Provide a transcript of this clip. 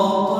어